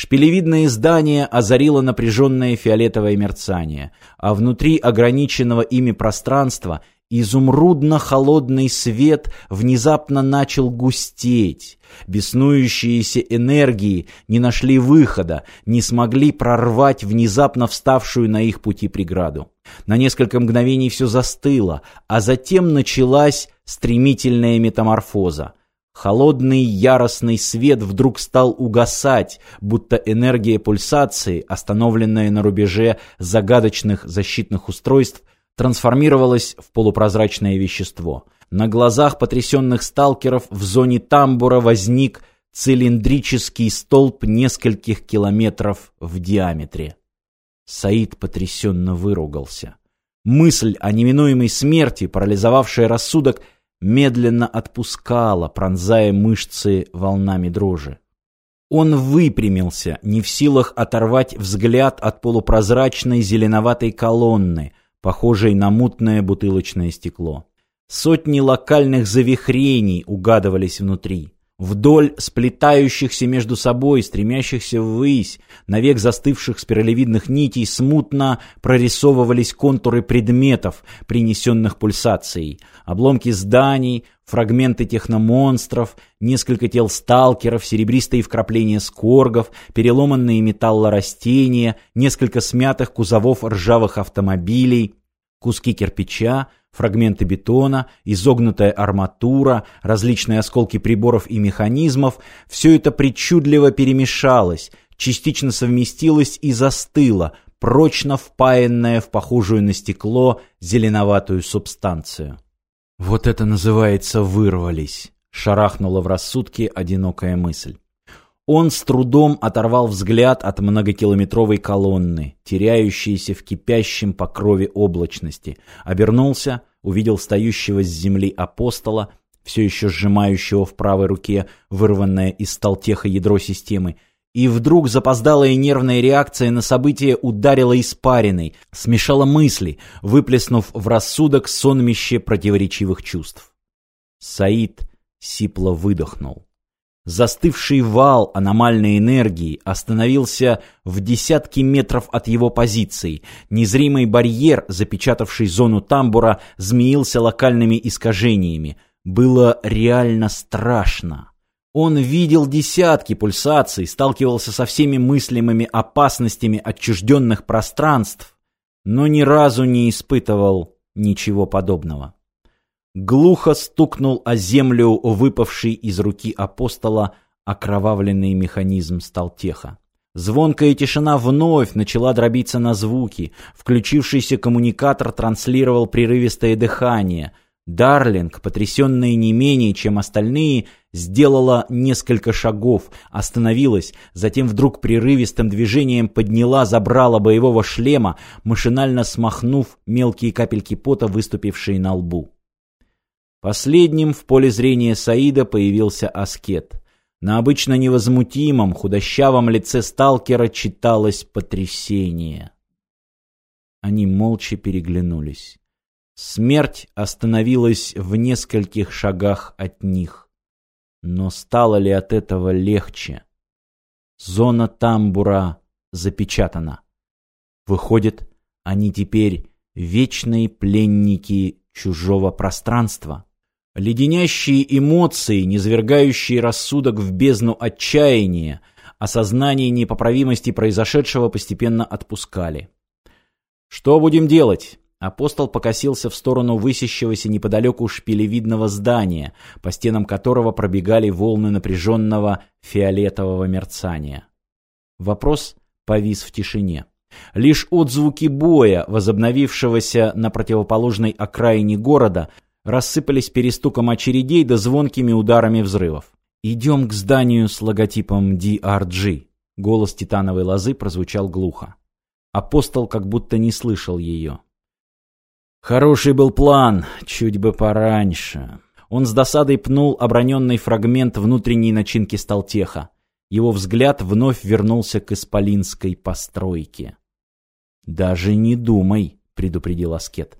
Шпилевидное здание озарило напряженное фиолетовое мерцание, а внутри ограниченного ими пространства изумрудно-холодный свет внезапно начал густеть. Беснующиеся энергии не нашли выхода, не смогли прорвать внезапно вставшую на их пути преграду. На несколько мгновений все застыло, а затем началась стремительная метаморфоза. Холодный яростный свет вдруг стал угасать, будто энергия пульсации, остановленная на рубеже загадочных защитных устройств, трансформировалась в полупрозрачное вещество. На глазах потрясенных сталкеров в зоне тамбура возник цилиндрический столб нескольких километров в диаметре. Саид потрясенно выругался. Мысль о неминуемой смерти, парализовавшая рассудок, медленно отпускала, пронзая мышцы волнами дрожи. Он выпрямился, не в силах оторвать взгляд от полупрозрачной зеленоватой колонны, похожей на мутное бутылочное стекло. Сотни локальных завихрений угадывались внутри. Вдоль сплетающихся между собой, стремящихся ввысь, навек застывших спиралевидных нитей смутно прорисовывались контуры предметов, принесенных пульсацией. Обломки зданий, фрагменты техномонстров, несколько тел сталкеров, серебристые вкрапления скоргов, переломанные металлорастения, несколько смятых кузовов ржавых автомобилей, куски кирпича, фрагменты бетона, изогнутая арматура, различные осколки приборов и механизмов – все это причудливо перемешалось, частично совместилось и застыло, прочно впаянное в похожую на стекло зеленоватую субстанцию. «Вот это называется вырвались», – шарахнула в рассудке одинокая мысль. Он с трудом оторвал взгляд от многокилометровой колонны, теряющейся в кипящем покрове облачности, обернулся, увидел стоящего с земли апостола, все еще сжимающего в правой руке вырванное из сталтеха ядро системы, и вдруг запоздалая нервная реакция на событие ударила испариной, смешала мысли, выплеснув в рассудок сонмище противоречивых чувств. Саид сипло выдохнул. Застывший вал аномальной энергии остановился в десятки метров от его позиции. Незримый барьер, запечатавший зону тамбура, змеился локальными искажениями. Было реально страшно. Он видел десятки пульсаций, сталкивался со всеми мыслимыми опасностями отчужденных пространств, но ни разу не испытывал ничего подобного. Глухо стукнул о землю выпавший из руки апостола окровавленный механизм сталтеха. Звонкая тишина вновь начала дробиться на звуки. Включившийся коммуникатор транслировал прерывистое дыхание. Дарлинг, потрясенная не менее, чем остальные, сделала несколько шагов, остановилась, затем вдруг прерывистым движением подняла забрала боевого шлема, машинально смахнув мелкие капельки пота, выступившие на лбу. Последним в поле зрения Саида появился аскет. На обычно невозмутимом, худощавом лице сталкера читалось потрясение. Они молча переглянулись. Смерть остановилась в нескольких шагах от них. Но стало ли от этого легче? Зона тамбура запечатана. Выходит, они теперь вечные пленники чужого пространства. Леденящие эмоции, низвергающие рассудок в бездну отчаяния, осознание непоправимости произошедшего постепенно отпускали. «Что будем делать?» Апостол покосился в сторону высящегося неподалеку шпилевидного здания, по стенам которого пробегали волны напряженного фиолетового мерцания. Вопрос повис в тишине. Лишь отзвуки боя, возобновившегося на противоположной окраине города, рассыпались перестуком очередей да звонкими ударами взрывов. «Идем к зданию с логотипом DRG», — голос титановой лозы прозвучал глухо. Апостол как будто не слышал ее. «Хороший был план, чуть бы пораньше». Он с досадой пнул оброненный фрагмент внутренней начинки Сталтеха. Его взгляд вновь вернулся к исполинской постройке. «Даже не думай», — предупредил Аскет.